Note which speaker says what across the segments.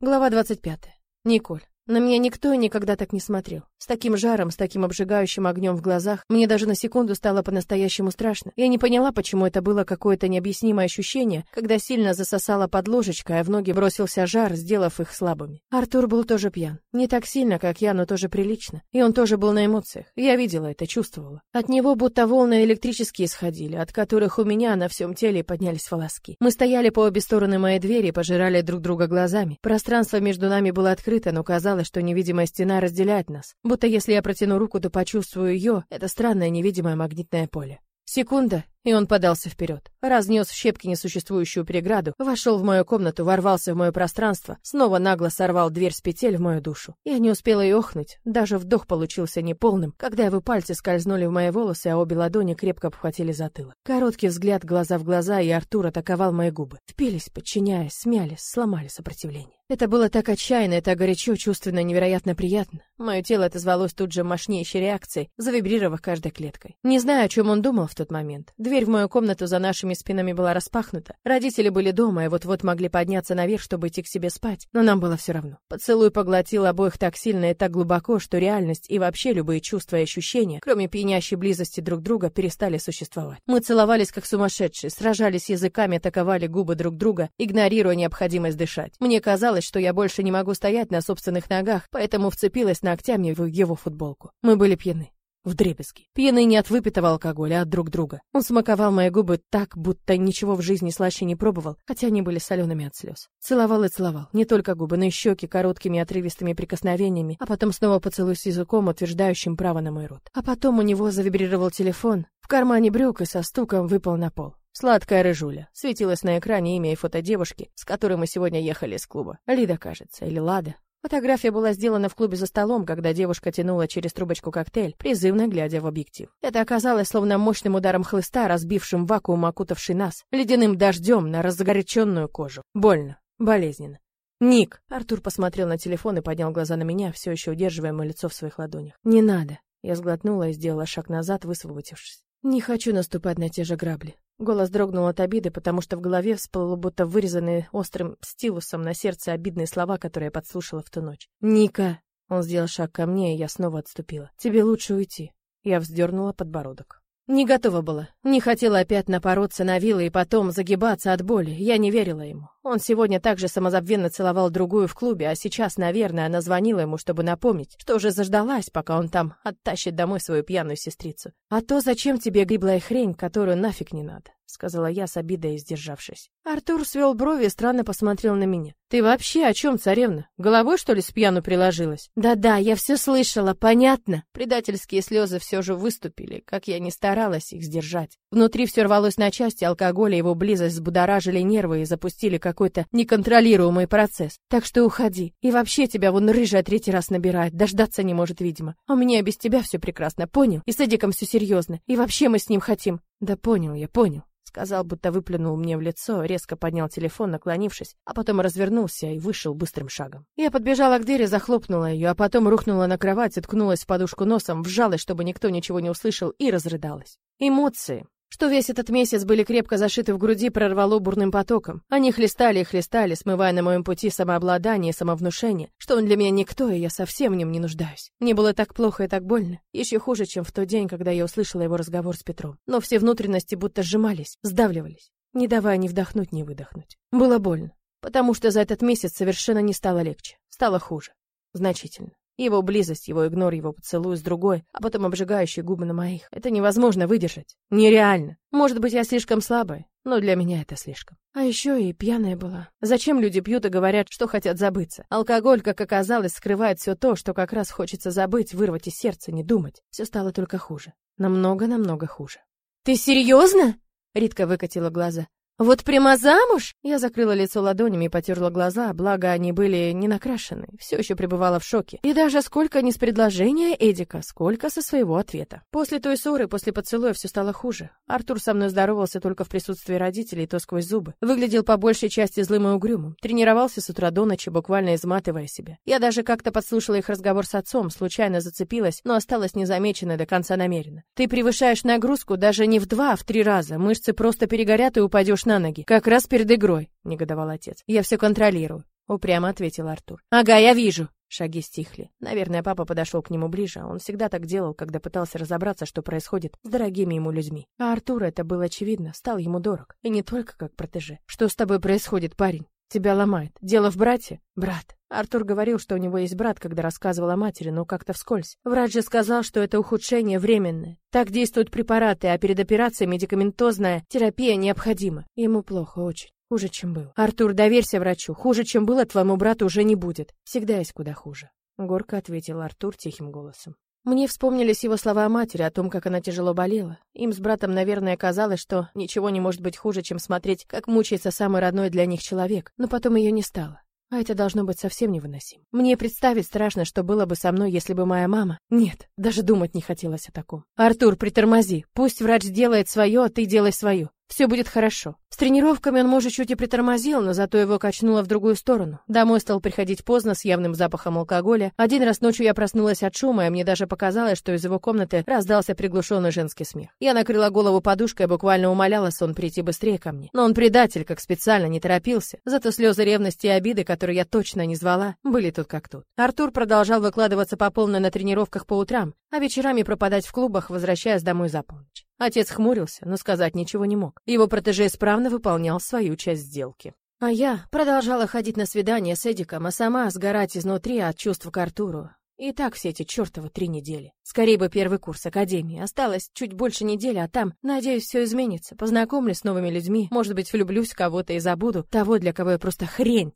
Speaker 1: Глава 25. Николь. На меня никто никогда так не смотрел. С таким жаром, с таким обжигающим огнем в глазах, мне даже на секунду стало по-настоящему страшно. Я не поняла, почему это было какое-то необъяснимое ощущение, когда сильно засосала под ложечкой, а в ноги бросился жар, сделав их слабыми. Артур был тоже пьян. Не так сильно, как я, но тоже прилично. И он тоже был на эмоциях. Я видела это, чувствовала. От него будто волны электрические исходили, от которых у меня на всем теле поднялись волоски. Мы стояли по обе стороны моей двери, пожирали друг друга глазами. Пространство между нами было открыто, но казалось, казалось, что невидимая стена разделяет нас. Будто если я протяну руку, то почувствую ее, это странное невидимое магнитное поле. Секунда, и он подался вперед, разнес в щепки несуществующую преграду, вошел в мою комнату, ворвался в мое пространство, снова нагло сорвал дверь с петель в мою душу. Я не успела и охнуть, даже вдох получился неполным, когда его пальцы скользнули в мои волосы, а обе ладони крепко обхватили затылок. Короткий взгляд глаза в глаза, и Артур атаковал мои губы. Впились, подчиняясь, смялись, сломали сопротивление. Это было так отчаянно, это горячо, чувственно, невероятно приятно. Мое тело отозвалось тут же мощнейшей реакцией, завибрировав каждой клеткой. Не знаю, о чем он думал в тот момент. Дверь в мою комнату за нашими спинами была распахнута. Родители были дома и вот-вот могли подняться наверх, чтобы идти к себе спать, но нам было все равно. Поцелуй поглотил обоих так сильно и так глубоко, что реальность и вообще любые чувства и ощущения, кроме пьянящей близости друг друга, перестали существовать. Мы целовались как сумасшедшие, сражались языками, атаковали губы друг друга, игнорируя необходимость дышать. Мне казалось, что я больше не могу стоять на собственных ногах, поэтому вцепилась ногтями в его футболку. Мы были пьяны. Вдребезги. Пьяны не от выпитого алкоголя, а от друг друга. Он смаковал мои губы так, будто ничего в жизни слаще не пробовал, хотя они были солеными от слез. Целовал и целовал. Не только губы, но и щеки короткими отрывистыми прикосновениями, а потом снова поцелуй с языком, утверждающим право на мой рот. А потом у него завибрировал телефон. В кармане брюк и со стуком выпал на пол. Сладкая рыжуля. Светилось на экране имя и фото девушки, с которой мы сегодня ехали из клуба. Лида, кажется, или Лада. Фотография была сделана в клубе за столом, когда девушка тянула через трубочку коктейль, призывно глядя в объектив. Это оказалось словно мощным ударом хлыста, разбившим вакуум, окутавший нас, ледяным дождем на разгоряченную кожу. Больно, болезненно. «Ник!» Артур посмотрел на телефон и поднял глаза на меня, все еще удерживая мое лицо в своих ладонях. «Не надо!» Я сглотнула и сделала шаг назад, высвободившись. «Не хочу наступать на те же грабли. Голос дрогнул от обиды, потому что в голове всплыло будто вырезанные острым стилусом на сердце обидные слова, которые я подслушала в ту ночь. «Ника!» Он сделал шаг ко мне, и я снова отступила. «Тебе лучше уйти». Я вздернула подбородок. Не готова была. Не хотела опять напороться на вилы и потом загибаться от боли. Я не верила ему. Он сегодня также самозабвенно целовал другую в клубе, а сейчас, наверное, она звонила ему, чтобы напомнить, что уже заждалась, пока он там оттащит домой свою пьяную сестрицу. А то зачем тебе гиблая хрень, которую нафиг не надо? — сказала я с обидой, сдержавшись. Артур свел брови и странно посмотрел на меня. «Ты вообще о чем, царевна? Головой, что ли, с пьяну приложилась?» «Да-да, я все слышала, понятно». Предательские слезы все же выступили, как я не старалась их сдержать. Внутри все рвалось на части, алкоголь и его близость взбудоражили нервы и запустили какой-то неконтролируемый процесс. Так что уходи. И вообще тебя вон рыжая третий раз набирает, дождаться не может, видимо. А меня без тебя все прекрасно, понял? И с Эдиком все серьезно. И вообще мы с ним хотим. Да понял я, понял. Сказал, будто выплюнул мне в лицо, резко поднял телефон, наклонившись, а потом развернулся и вышел быстрым шагом. Я подбежала к двери, захлопнула ее, а потом рухнула на кровать, ткнулась в подушку носом, вжалась, чтобы никто ничего не услышал, и разрыдалась. Эмоции что весь этот месяц были крепко зашиты в груди, прорвало бурным потоком. Они хлестали и хлестали, смывая на моем пути самообладание и самовнушение, что он для меня никто, и я совсем в нем не нуждаюсь. Мне было так плохо и так больно, еще хуже, чем в тот день, когда я услышала его разговор с Петром. Но все внутренности будто сжимались, сдавливались, не давая ни вдохнуть, ни выдохнуть. Было больно, потому что за этот месяц совершенно не стало легче, стало хуже. Значительно. Его близость, его игнор, его поцелуй с другой, а потом обжигающие губы на моих. Это невозможно выдержать. Нереально. Может быть, я слишком слабая, но для меня это слишком. А еще и пьяная была. Зачем люди пьют и говорят, что хотят забыться? Алкоголь, как оказалось, скрывает все то, что как раз хочется забыть, вырвать из сердца, не думать. Все стало только хуже. Намного-намного хуже. «Ты серьезно?» Ритка выкатила глаза. Вот прямо замуж? Я закрыла лицо ладонями и потерла глаза, благо они были не накрашены. Все еще пребывала в шоке. И даже сколько не с предложения Эдика, сколько со своего ответа. После той ссоры, после поцелуя все стало хуже. Артур со мной здоровался только в присутствии родителей, то сквозь зубы. Выглядел по большей части злым и угрюмым. Тренировался с утра до ночи, буквально изматывая себя. Я даже как-то подслушала их разговор с отцом, случайно зацепилась, но осталась незамеченной до конца намеренно. Ты превышаешь нагрузку даже не в два, а в три раза. Мышцы просто перегорят и упадешь на ноги. Как раз перед игрой, негодовал отец. Я все контролирую. упрямо ответил Артур. Ага, я вижу. Шаги стихли. Наверное, папа подошел к нему ближе. Он всегда так делал, когда пытался разобраться, что происходит с дорогими ему людьми. А Артур, это было очевидно, стал ему дорог. И не только как протеже. Что с тобой происходит, парень? Тебя ломает. Дело в брате? Брат. Артур говорил, что у него есть брат, когда рассказывал о матери, но как-то вскользь. Врач же сказал, что это ухудшение временное. Так действуют препараты, а перед операцией медикаментозная терапия необходима. Ему плохо очень. Хуже, чем было. Артур, доверься врачу. Хуже, чем было, твоему брату уже не будет. Всегда есть куда хуже. Горько ответил Артур тихим голосом. Мне вспомнились его слова о матери, о том, как она тяжело болела. Им с братом, наверное, казалось, что ничего не может быть хуже, чем смотреть, как мучается самый родной для них человек. Но потом ее не стало. А это должно быть совсем невыносимо. Мне представить страшно, что было бы со мной, если бы моя мама... Нет, даже думать не хотелось о таком. Артур, притормози. Пусть врач делает свое, а ты делай свое. Все будет хорошо. С тренировками он, может, чуть и притормозил, но зато его качнуло в другую сторону. Домой стал приходить поздно, с явным запахом алкоголя. Один раз ночью я проснулась от шума, и мне даже показалось, что из его комнаты раздался приглушенный женский смех. Я накрыла голову подушкой и буквально умоляла сон прийти быстрее ко мне. Но он предатель, как специально, не торопился. Зато слезы ревности и обиды, которые я точно не звала, были тут как тут. Артур продолжал выкладываться по полной на тренировках по утрам, а вечерами пропадать в клубах, возвращаясь домой за полночь. Отец хмурился, но сказать ничего не мог. Его протеже исправно выполнял свою часть сделки. А я продолжала ходить на свидания с Эдиком, а сама сгорать изнутри от чувств к Артуру. И так все эти чертовы три недели. Скорее бы первый курс академии. Осталось чуть больше недели, а там, надеюсь, все изменится. Познакомлюсь с новыми людьми, может быть, влюблюсь в кого-то и забуду того, для кого я просто хрень.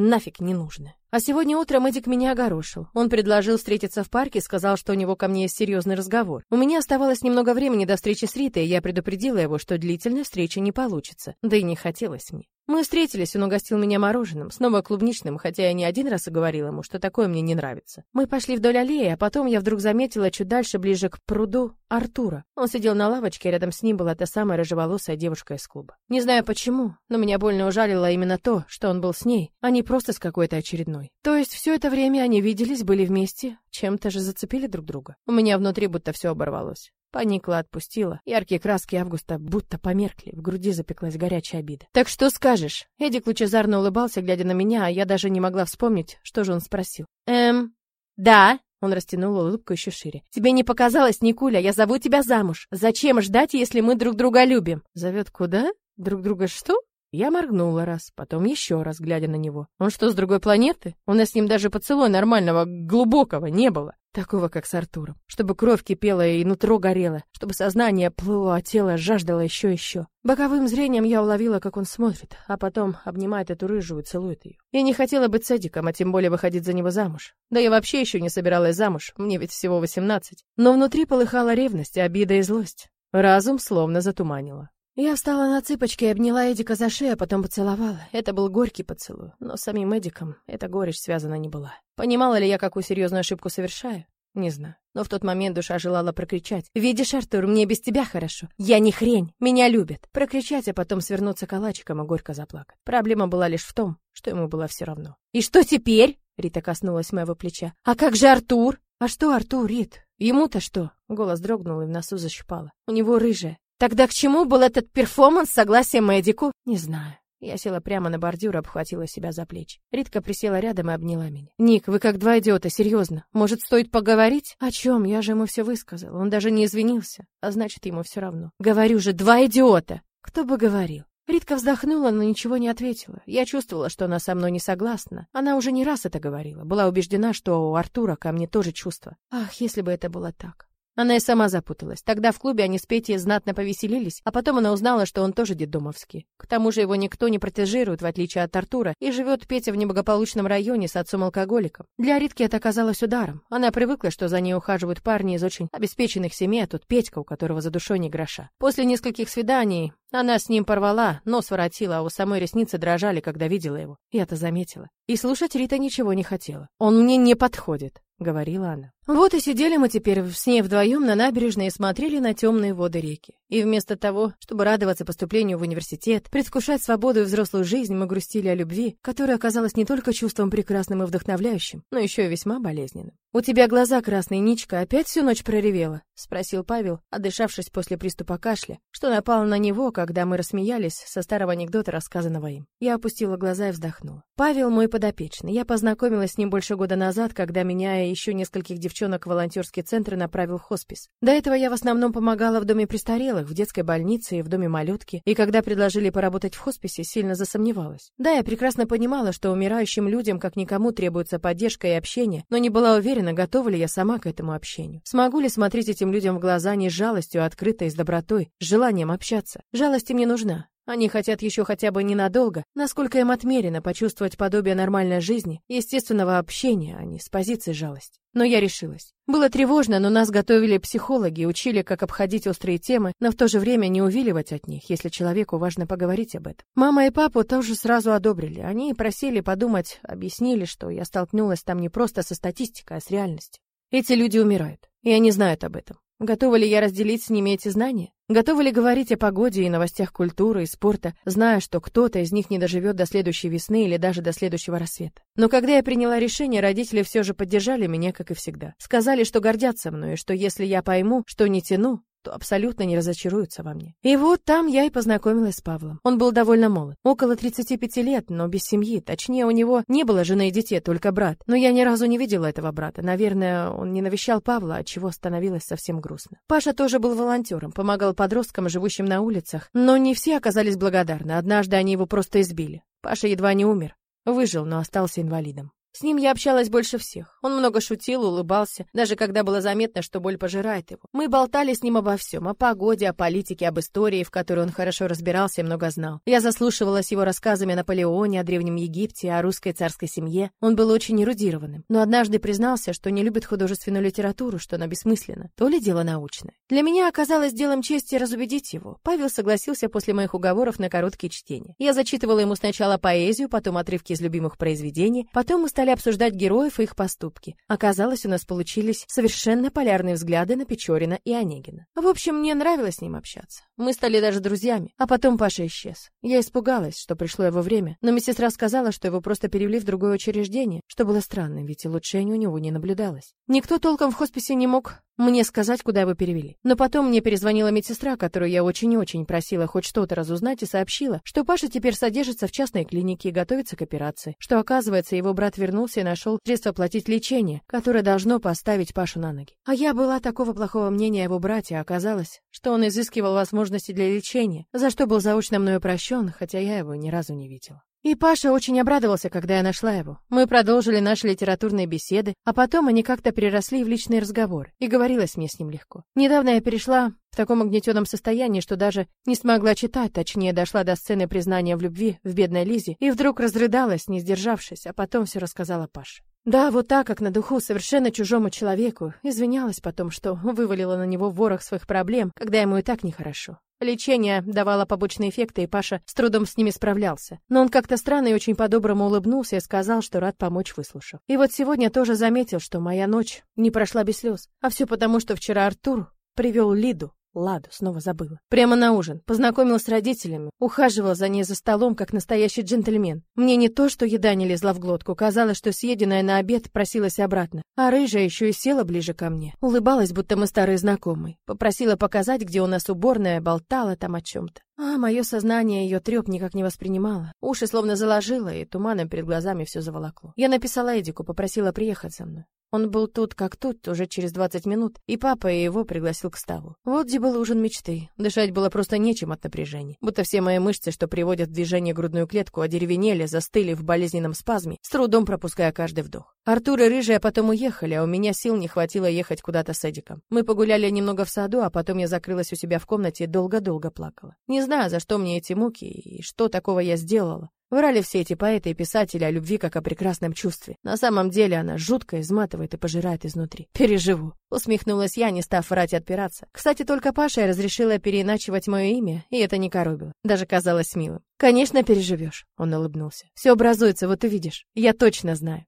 Speaker 1: Нафиг не нужно. А сегодня утром Эдик меня огорошил. Он предложил встретиться в парке, сказал, что у него ко мне есть серьезный разговор. У меня оставалось немного времени до встречи с Ритой, и я предупредила его, что длительная встреча не получится. Да и не хотелось мне. Мы встретились, он угостил меня мороженым, снова клубничным, хотя я не один раз и говорила ему, что такое мне не нравится. Мы пошли вдоль аллеи, а потом я вдруг заметила чуть дальше, ближе к пруду, Артура. Он сидел на лавочке, а рядом с ним была та самая рыжеволосая девушка из клуба. Не знаю почему, но меня больно ужалило именно то, что он был с ней, а не просто с какой-то очередной. То есть все это время они виделись, были вместе, чем-то же зацепили друг друга. У меня внутри будто все оборвалось. Поникла, отпустила. Яркие краски августа будто померкли, в груди запеклась горячая обида. «Так что скажешь?» Эдик лучезарно улыбался, глядя на меня, а я даже не могла вспомнить, что же он спросил. «Эм, да?» Он растянул улыбку еще шире. «Тебе не показалось, Никуля, я зову тебя замуж. Зачем ждать, если мы друг друга любим?» «Зовет куда? Друг друга что?» Я моргнула раз, потом еще раз, глядя на него. Он что, с другой планеты? У нас с ним даже поцелуя нормального, глубокого не было. Такого, как с Артуром. Чтобы кровь кипела и нутро горело. Чтобы сознание плыло, а тело жаждало еще и еще. Боковым зрением я уловила, как он смотрит, а потом обнимает эту рыжую и целует ее. Я не хотела быть садиком, а тем более выходить за него замуж. Да я вообще еще не собиралась замуж, мне ведь всего восемнадцать. Но внутри полыхала ревность, обида и злость. Разум словно затуманило. Я встала на цыпочки и обняла Эдика за шею, а потом поцеловала. Это был горький поцелуй, но с самим Эдиком эта горечь связана не была. Понимала ли я, какую серьезную ошибку совершаю? Не знаю. Но в тот момент душа желала прокричать. «Видишь, Артур, мне без тебя хорошо. Я не хрень, меня любят». Прокричать, а потом свернуться калачиком и горько заплакать. Проблема была лишь в том, что ему было все равно. «И что теперь?» Рита коснулась моего плеча. «А как же Артур?» «А что Артур, Рит? Ему-то что?» Голос дрогнул и в носу защипало. «У него рыжая. Тогда к чему был этот перформанс согласия Мэдику? Не знаю. Я села прямо на бордюр обхватила себя за плечи. Ритка присела рядом и обняла меня. «Ник, вы как два идиота, серьезно. Может, стоит поговорить?» «О чем? Я же ему все высказал. Он даже не извинился. А значит, ему все равно». «Говорю же, два идиота!» «Кто бы говорил?» Ритка вздохнула, но ничего не ответила. Я чувствовала, что она со мной не согласна. Она уже не раз это говорила. Была убеждена, что у Артура ко мне тоже чувства. Ах, если бы это было так. Она и сама запуталась. Тогда в клубе они с Петей знатно повеселились, а потом она узнала, что он тоже детдомовский. К тому же его никто не протежирует, в отличие от Артура, и живет Петя в неблагополучном районе с отцом-алкоголиком. Для Ритки это оказалось ударом. Она привыкла, что за ней ухаживают парни из очень обеспеченных семей, а тут Петька, у которого за душой не гроша. После нескольких свиданий она с ним порвала, нос воротила, а у самой ресницы дрожали, когда видела его. Я-то заметила. И слушать Рита ничего не хотела. «Он мне не подходит», — говорила она. Вот и сидели мы теперь с ней вдвоем на набережной и смотрели на темные воды реки. И вместо того, чтобы радоваться поступлению в университет, предвкушать свободу и взрослую жизнь, мы грустили о любви, которая оказалась не только чувством прекрасным и вдохновляющим, но еще и весьма болезненным. «У тебя глаза красные, Ничка, опять всю ночь проревела?» — спросил Павел, отдышавшись после приступа кашля, что напало на него, когда мы рассмеялись со старого анекдота, рассказанного им. Я опустила глаза и вздохнула. Павел мой подопечный. Я познакомилась с ним больше года назад, когда меня и еще нескольких девчонок в волонтерский центр направил в хоспис. До этого я в основном помогала в доме престарелых, в детской больнице и в доме малютки, и когда предложили поработать в хосписе, сильно засомневалась. Да, я прекрасно понимала, что умирающим людям как никому требуется поддержка и общение, но не была уверена, готова ли я сама к этому общению. Смогу ли смотреть этим людям в глаза не с жалостью, а открыто и с добротой, с желанием общаться. Жалость им не нужна. Они хотят еще хотя бы ненадолго, насколько им отмерено почувствовать подобие нормальной жизни, естественного общения, а не с позиции жалости. Но я решилась. Было тревожно, но нас готовили психологи, учили, как обходить острые темы, но в то же время не увиливать от них, если человеку важно поговорить об этом. Мама и папа тоже сразу одобрили. Они просили подумать, объяснили, что я столкнулась там не просто со статистикой, а с реальностью. Эти люди умирают, и они знают об этом. Готова ли я разделить с ними эти знания? Готова ли говорить о погоде и новостях культуры и спорта, зная, что кто-то из них не доживет до следующей весны или даже до следующего рассвета? Но когда я приняла решение, родители все же поддержали меня, как и всегда. Сказали, что гордятся мной, и что если я пойму, что не тяну, то абсолютно не разочаруются во мне. И вот там я и познакомилась с Павлом. Он был довольно молод, около 35 лет, но без семьи. Точнее, у него не было жены и детей, только брат. Но я ни разу не видела этого брата. Наверное, он не навещал Павла, от чего становилось совсем грустно. Паша тоже был волонтером, помогал подросткам, живущим на улицах, но не все оказались благодарны. Однажды они его просто избили. Паша едва не умер. Выжил, но остался инвалидом. С ним я общалась больше всех. Он много шутил, улыбался, даже когда было заметно, что боль пожирает его. Мы болтали с ним обо всем, о погоде, о политике, об истории, в которой он хорошо разбирался и много знал. Я заслушивалась его рассказами о Наполеоне, о Древнем Египте, о русской царской семье. Он был очень эрудированным, но однажды признался, что не любит художественную литературу, что она бессмысленна, то ли дело научное. Для меня оказалось делом чести разубедить его. Павел согласился после моих уговоров на короткие чтения. Я зачитывала ему сначала поэзию, потом отрывки из любимых произведений, потом мы стали стали обсуждать героев и их поступки. Оказалось, у нас получились совершенно полярные взгляды на Печорина и Онегина. В общем, мне нравилось с ним общаться. Мы стали даже друзьями. А потом Паша исчез. Я испугалась, что пришло его время, но медсестра сказала, что его просто перевели в другое учреждение, что было странно, ведь улучшений у него не наблюдалось. Никто толком в хосписе не мог мне сказать, куда его перевели. Но потом мне перезвонила медсестра, которую я очень-очень просила хоть что-то разузнать, и сообщила, что Паша теперь содержится в частной клинике и готовится к операции. Что, оказывается, его брат вернулся и нашел средство оплатить лечение, которое должно поставить Пашу на ноги. А я была такого плохого мнения о его брате, а оказалось, что он изыскивал возможности для лечения, за что был заочно мною прощен, хотя я его ни разу не видела. И Паша очень обрадовался, когда я нашла его. Мы продолжили наши литературные беседы, а потом они как-то переросли в личный разговор, и говорилось мне с ним легко. Недавно я перешла в таком угнетенном состоянии, что даже не смогла читать, точнее, дошла до сцены признания в любви в бедной Лизе, и вдруг разрыдалась, не сдержавшись, а потом все рассказала Паше. Да, вот так, как на духу, совершенно чужому человеку. Извинялась потом, что вывалила на него ворох своих проблем, когда ему и так нехорошо. Лечение давало побочные эффекты, и Паша с трудом с ними справлялся. Но он как-то странно и очень по-доброму улыбнулся и сказал, что рад помочь, выслушав. И вот сегодня тоже заметил, что моя ночь не прошла без слез. А все потому, что вчера Артур привел Лиду. Ладу, снова забыла. Прямо на ужин. Познакомил с родителями. Ухаживал за ней за столом, как настоящий джентльмен. Мне не то, что еда не лезла в глотку. Казалось, что съеденная на обед просилась обратно. А рыжая еще и села ближе ко мне. Улыбалась, будто мы старые знакомые. Попросила показать, где у нас уборная, болтала там о чем-то. А мое сознание ее треп никак не воспринимало. Уши словно заложило, и туманом перед глазами все заволокло. Я написала Эдику, попросила приехать со мной. Он был тут как тут, уже через 20 минут, и папа его пригласил к столу. Вот где был ужин мечты. Дышать было просто нечем от напряжения. Будто все мои мышцы, что приводят в движение грудную клетку, одеревенели, застыли в болезненном спазме, с трудом пропуская каждый вдох. Артур и Рыжая потом уехали, а у меня сил не хватило ехать куда-то с Эдиком. Мы погуляли немного в саду, а потом я закрылась у себя в комнате и долго-долго плакала. Не знаю, за что мне эти муки и что такого я сделала. Врали все эти поэты и писатели о любви как о прекрасном чувстве. На самом деле она жутко изматывает и пожирает изнутри. Переживу. Усмехнулась я, не став врать и отпираться. Кстати, только Паша разрешила переиначивать мое имя, и это не коробило. Даже казалось милым. Конечно, переживешь. Он улыбнулся. Все образуется, вот увидишь. Я точно знаю.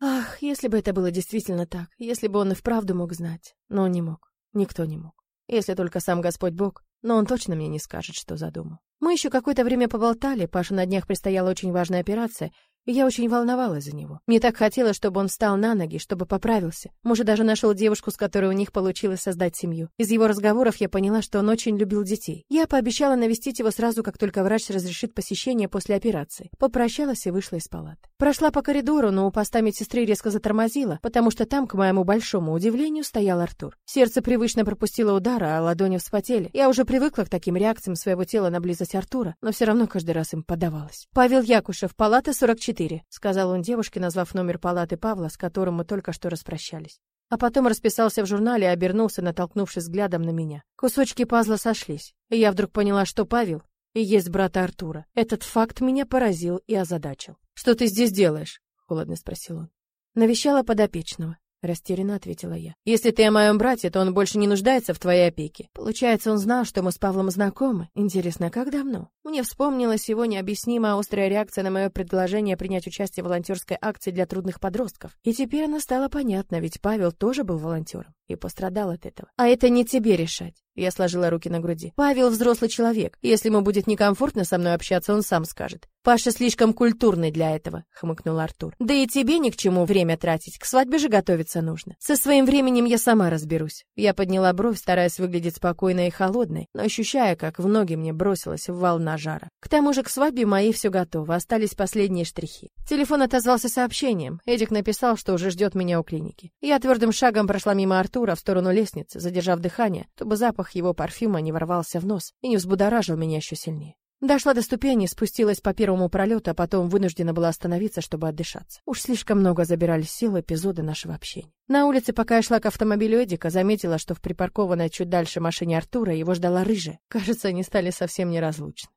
Speaker 1: Ах, если бы это было действительно так, если бы он и вправду мог знать. Но он не мог. Никто не мог. Если только сам Господь Бог, но он точно мне не скажет, что задумал. Мы еще какое-то время поболтали, Паша на днях предстояла очень важная операция, Я очень волновалась за него. Мне так хотелось, чтобы он встал на ноги, чтобы поправился. Может, даже нашел девушку, с которой у них получилось создать семью. Из его разговоров я поняла, что он очень любил детей. Я пообещала навестить его сразу, как только врач разрешит посещение после операции. Попрощалась и вышла из палаты. Прошла по коридору, но у поста медсестры резко затормозила, потому что там, к моему большому удивлению, стоял Артур. Сердце привычно пропустило удар, а ладони вспотели. Я уже привыкла к таким реакциям своего тела на близость Артура, но все равно каждый раз им поддавалась. Павел Якушев, палата 44 четыре», — сказал он девушке, назвав номер палаты Павла, с которым мы только что распрощались. А потом расписался в журнале и обернулся, натолкнувшись взглядом на меня. Кусочки пазла сошлись, и я вдруг поняла, что Павел и есть брат Артура. Этот факт меня поразил и озадачил. «Что ты здесь делаешь?» — холодно спросил он. Навещала подопечного. Растерянно ответила я. Если ты о моем брате, то он больше не нуждается в твоей опеке. Получается, он знал, что мы с Павлом знакомы. Интересно, как давно? Мне вспомнилась его необъяснимая острая реакция на мое предложение принять участие в волонтерской акции для трудных подростков. И теперь она стала понятна, ведь Павел тоже был волонтером и пострадал от этого. А это не тебе решать. Я сложила руки на груди. Павел взрослый человек. Если ему будет некомфортно со мной общаться, он сам скажет. Паша слишком культурный для этого, хмыкнул Артур. Да и тебе ни к чему время тратить. К свадьбе же готовиться нужно. Со своим временем я сама разберусь. Я подняла бровь, стараясь выглядеть спокойной и холодной, но ощущая, как в ноги мне бросилась волна жара. К тому же к свадьбе моей все готово, остались последние штрихи. Телефон отозвался сообщением. Эдик написал, что уже ждет меня у клиники. Я твердым шагом прошла мимо Артура в сторону лестницы, задержав дыхание, чтобы запах его парфюма не ворвался в нос и не взбудоражил меня еще сильнее. Дошла до ступени, спустилась по первому пролету, а потом вынуждена была остановиться, чтобы отдышаться. Уж слишком много забирали сил эпизоды нашего общения. На улице, пока я шла к автомобилю Эдика, заметила, что в припаркованной чуть дальше машине Артура его ждала рыжая. Кажется, они стали совсем неразлучны.